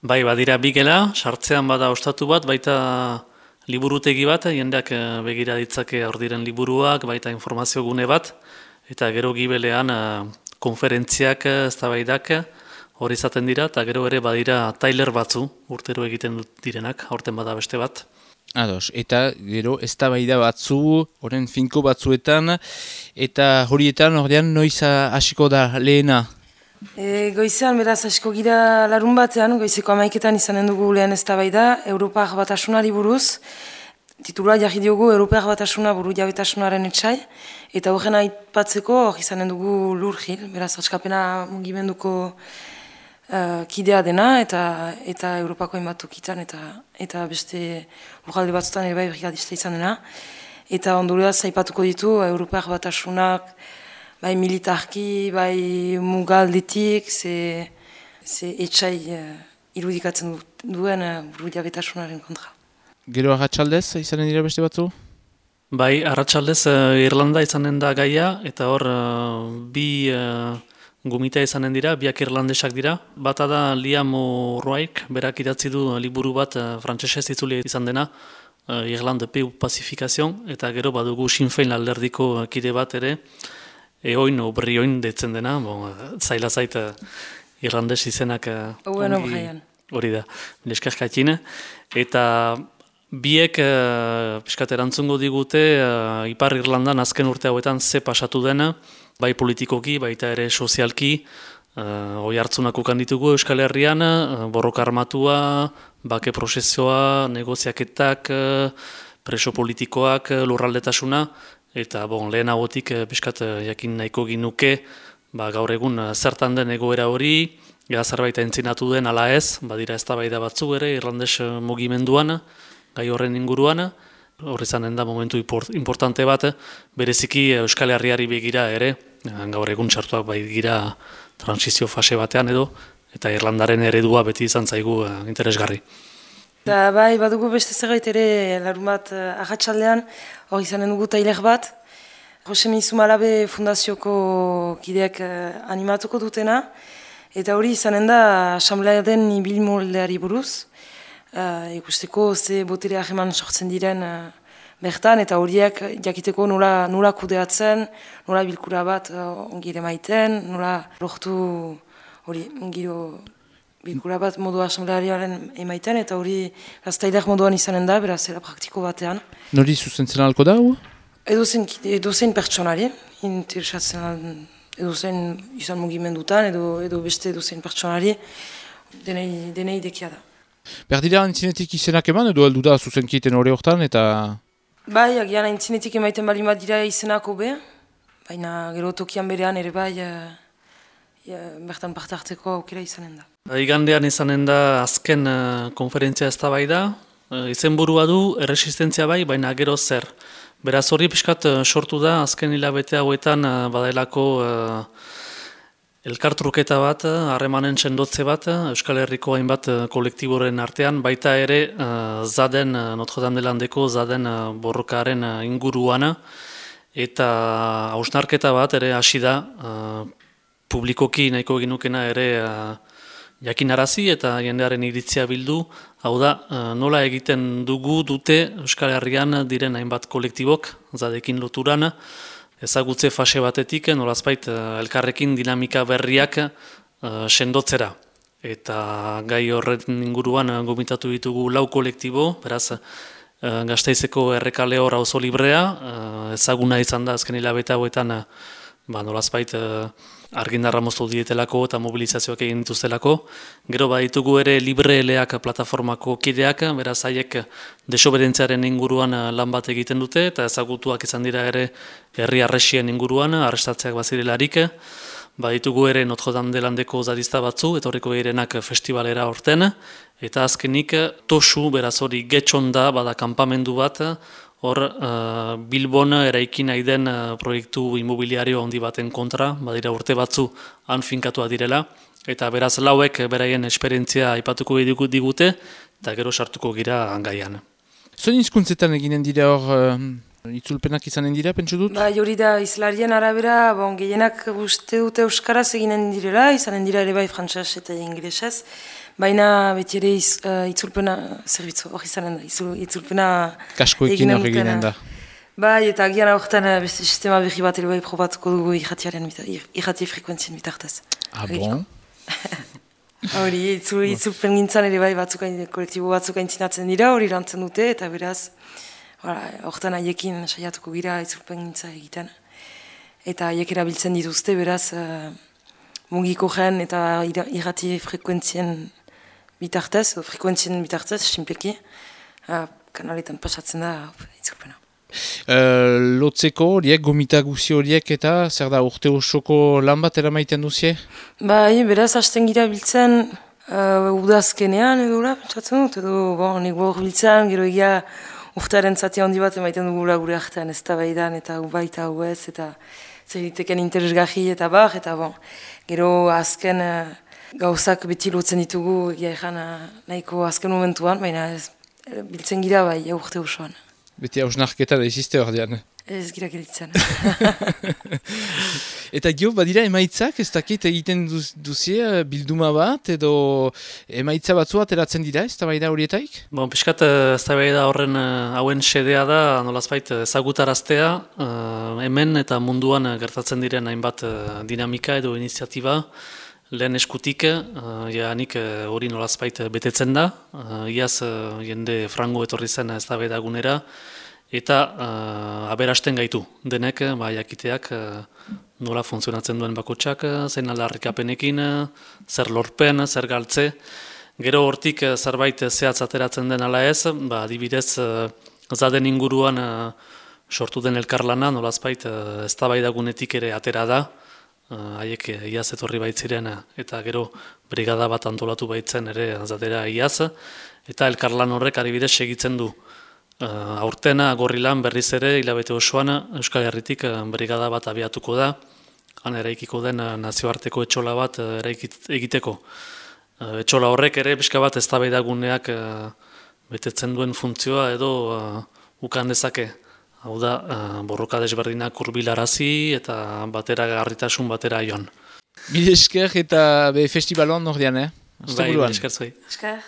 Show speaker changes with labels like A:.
A: Bai, badira bigela, sartzean bada ostatu bat, baita liburutegi bat, jendeak eh, begira ditzake hor diren liburuak, baita informazio gune bat, eta gero gibelean eh, konferentziak, eztabaidak hori izaten dira, eta gero ere badira tailer batzu, urtero egiten direnak, aurten bada beste bat.
B: Ados, eta gero ez batzu, horren finko batzuetan, eta horietan ordean noiz hasiko da lehena?
C: E, goizean, beraz, asko gira larun batean, goizeko amaiketan izanen dugu lehen ez da Europak batasunari buruz, titula jarri diogu Europak batasuna buru jabetasunaren etxai, eta horren aipatzeko hor izanen dugu lur jil, beraz, askapena mugimenduko uh, kidea dena eta eta Europako hainbatokitan eta eta beste lujalde batzutan ere bai brigadista izan dena. Eta ondurea zaipatuko ditu Europar batasunak bai militarki, bai mugaldetik, ze, ze etxai uh, irudikatzen duen uh, betasunaren kontra.
B: Gero arratsaldez izanen dira beste batzu?
A: Bai, arratsaldez uh, Irlanda izanen da gaia, eta hor bi gumita izanen dira, biak irlandesak dira. Bata da Liam O'Rourke, berak idatzi du liburu bat uh, frantsesez itzuli izan dena, uh, Irlande Peu Pacificazion, eta gero badugu Sinfein alderdiko kide bat ere, eoin o brioin detzen dena, bon, zaila zait uh, irlandes izenak uh, hori da, neskarkatxine. Eta biek uh, piskat erantzungo digute, uh, Ipar Irlandan azken urte hauetan ze pasatu dena, bai politikoki, baita ere sozialki, uh, oi hartzunak ditugu Euskal Herrian, uh, borroka armatua, bake prozesioa, negoziaketak, uh, preso politikoak, lurraldetasuna, eta bon, lehen agotik uh, piskat uh, jakin nahiko ginuke, ba, gaur egun uh, zertan den egoera hori, Ega zerbait entzinatu den ala ez, badira ez da batzu ere, irlandes mugimenduan, gai horren inguruan, horri zanen da momentu importante bat, bereziki Euskal Herriari begira ere, gaur egun txartuak bai gira transizio fase batean edo, eta Irlandaren eredua beti izan zaigu interesgarri.
C: Da, bai, badugu beste zerbait ere, larun bat uh, ahatsaldean, hori izanen dugu tailer bat, Jose Mizumalabe fundazioko kideak uh, animatuko dutena, eta hori izanen da asamblea den ibil moldeari buruz, uh, ikusteko ze botere aheman sortzen diren bertan, eta horiek jakiteko nola, nola kudeatzen, nola bilkura bat uh, ongire maiten, nola lortu hori giro bilkura bat modu asambleariaren emaiten, eta hori gaztaileak moduan izanen da, beraz, era praktiko batean.
B: Nori zuzentzen alko da, hua?
C: Edo zen, edo zen pertsonari, interesatzen edo zen izan mugimendutan, edo, edo beste edo zen pertsonari, denei, denei dekia da.
B: Berdira antzinetik izenak eman, edo heldu da zuzenkieten hori hortan, eta...
C: Bai, agian aintzinetik emaiten bali dira izenako be, baina gero tokian berean ere bai e, bertan parte hartzeko aukera izanen da.
A: Igandean izanen da azken uh, konferentzia ez da bai da, uh, izen burua du, erresistentzia bai, baina gero zer. Beraz hori pixkat sortu da, azken hilabete hauetan uh, badailako Elkartruketa bat, harremanen txendotze bat, Euskal Herriko hainbat eh, kolektiboren artean, baita ere uh, zaden, uh, Notre Dame de Landeko zaden uh, borrokaren uh, inguruana, eta hausnarketa bat ere hasi da, publikoki nahiko ginukena ere uh, jakinarazi eta jendearen iritzia bildu, hau da, nola egiten dugu dute Euskal Herrian diren hainbat kolektibok, zadekin loturana, ezagutze fase batetik, nolazpait eh, elkarrekin dinamika berriak uh, sendotzera. Eta gai horren inguruan uh, gomitatu ditugu lau kolektibo, beraz, uh, gazteizeko errekale hor oso librea, uh, ezaguna izan da azken hilabete hauetan, uh, ba, nolazpait, argindarra moztu dietelako eta mobilizazioak egin dituztelako. Gero baditugu ere libreeleak plataformako kideak, beraz haiek desobedentziaren inguruan lan bat egiten dute, eta ezagutuak izan dira ere herri arresien inguruan, arrestatzeak bazirelarik. Baditugu ere Notre Dame de Landeko zadizta batzu, eta horreko erenak festivalera orten. Eta azkenik tosu, beraz hori getxonda, bada kanpamendu bat, hor uh, Bilbon eraiki nahi den uh, proiektu immobiliario handi baten kontra, badira urte batzu han finkatua direla, eta beraz lauek beraien esperientzia aipatuko digute, eta gero sartuko gira angaian.
B: Zoin izkuntzetan eginen dira hor, uh, itzulpenak izanen dira, pentsu dut?
C: Ba, jori da, izlarien arabera, bon, gehienak guzti dute euskaraz eginen direla, izanen dira ere bai frantzaz eta inglesez, baina beti ere iz, uh, itzulpena, zerbitzu hori izanen da, itzul, itzulpena
B: Kaskoekin hori ginen da.
C: Bai, eta agian aurten uh, beste sistema berri bat ere bai probatuko dugu irratiaren, irrati frekuentzien bitartez.
B: Ah, bon?
C: Hori, itzul, itzulpen gintzan ere bai batzuk, kolektibo batzuk aintzinatzen dira, hori lantzen dute, eta beraz, hortan haiekin saiatuko gira itzulpen gintza egiten. Eta haiek erabiltzen dituzte, beraz, uh, mugiko gen eta irrati frekuentzien bitartez, frekuentzien bitartez, simpleki, uh, kanaletan pasatzen da itzulpena.
B: Uh, lotzeko horiek, gomita guzi horiek eta zer da urte osoko lan bat eramaiten duzie?
C: Bai, beraz, hasten gira biltzen uh, udazkenean edo la, pentsatzen dut, edo bon, nik biltzen, gero egia urtearen zati handi bat emaiten dugula gure artean ez da baidan eta ubaita hau ez, eta zer diteken interesgarri eta bar, eta bon, gero azken uh, gauzak beti lotzen ditugu, egia ezan uh, nahiko azken momentuan, baina ez, biltzen gira bai, urte osoan.
B: Beti hausnarketa da iziste hor dian.
C: Ez gira gelitzen.
B: Eta gio, badira emaitzak, ez dakit egiten duzie eh, bilduma bat, edo emaitza batzu ateratzen dira, ez da bai horietaik?
A: Bon, piskat eh, ez da bai da horren eh, hauen sedea da, nolazbait ezagutaraztea, hemen eta munduan gertatzen diren hainbat dinamika edo iniziatiba, lehen eskutik, uh, ja nik hori uh, nolazbait betetzen da, uh, iaz uh, jende frango etorri zen ez da gunera, eta uh, aberasten gaitu. Denek, ba, jakiteak uh, nola funtzionatzen duen bakotsak, zein aldarrikapenekin, uh, zer lorpen, zer galtze, gero hortik uh, zerbait zehatz ateratzen den ala ez, ba, adibidez uh, zaden inguruan uh, sortu den elkarlana, nolazbait uh, ez da gunetik ere atera da, Eh, haiek uh, iaz etorri baitziren eh, eta gero brigada bat antolatu baitzen ere zatera iaz eta elkarlan horrek adibidez segitzen du. Uh, aurtena gorrilan berriz ere hilabete osoan Euskal Herritik brigada bat abiatuko da han eraikiko den nazioarteko etxola bat egiteko. Etxola horrek ere pixka bat eztabaidaguneak betetzen duen funtzioa edo ukan dezake Hau da, uh, borroka desberdinak urbilarazi eta batera garritasun batera joan.
B: Bide esker eta be festivalon nordian, eh?
A: Bai, esker zuei.
C: Esker.